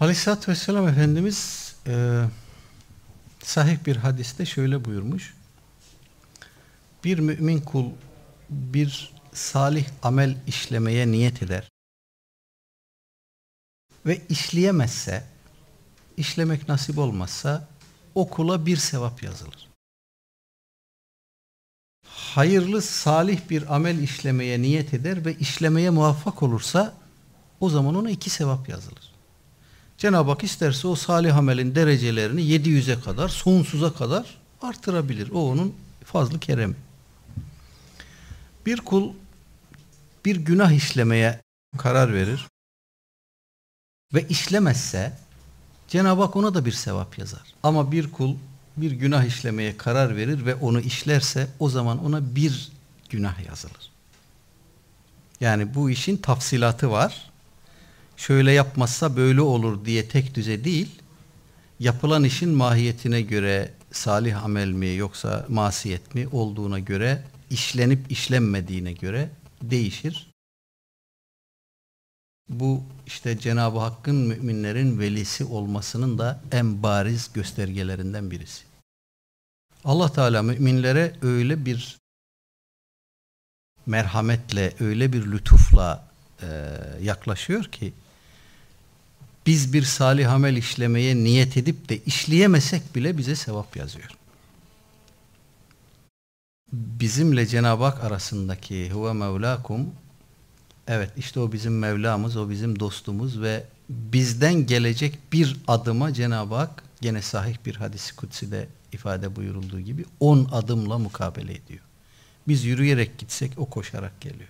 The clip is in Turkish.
Aleyhisselatü Vesselam Efendimiz e, sahih bir hadiste şöyle buyurmuş. Bir mümin kul bir salih amel işlemeye niyet eder ve işleyemezse, işlemek nasip olmazsa o kula bir sevap yazılır. Hayırlı, salih bir amel işlemeye niyet eder ve işlemeye muvaffak olursa o zaman ona iki sevap yazılır. Cenab-ı Hak isterse o salih amelin derecelerini 700'e kadar, sonsuza kadar artırabilir. O onun fazlı keremi. Bir kul bir günah işlemeye karar verir ve işlemezse Cenab-ı Hak ona da bir sevap yazar. Ama bir kul bir günah işlemeye karar verir ve onu işlerse o zaman ona bir günah yazılır. Yani bu işin tafsilatı var. Şöyle yapmazsa böyle olur diye tek düze değil, yapılan işin mahiyetine göre salih amel mi yoksa masiyet mi olduğuna göre işlenip işlenmediğine göre değişir. Bu işte Cenab-ı Hakk'ın müminlerin velisi olmasının da en bariz göstergelerinden birisi. Allah Teala müminlere öyle bir merhametle, öyle bir lütufla e, yaklaşıyor ki biz bir salih amel işlemeye niyet edip de işleyemesek bile bize sevap yazıyor. Bizimle Cenab-ı Hak arasındaki huve mevlakum Evet işte o bizim Mevlamız, o bizim dostumuz ve bizden gelecek bir adıma Cenab-ı Hak gene sahih bir hadisi kutside ifade buyurulduğu gibi on adımla mukabele ediyor. Biz yürüyerek gitsek o koşarak geliyor.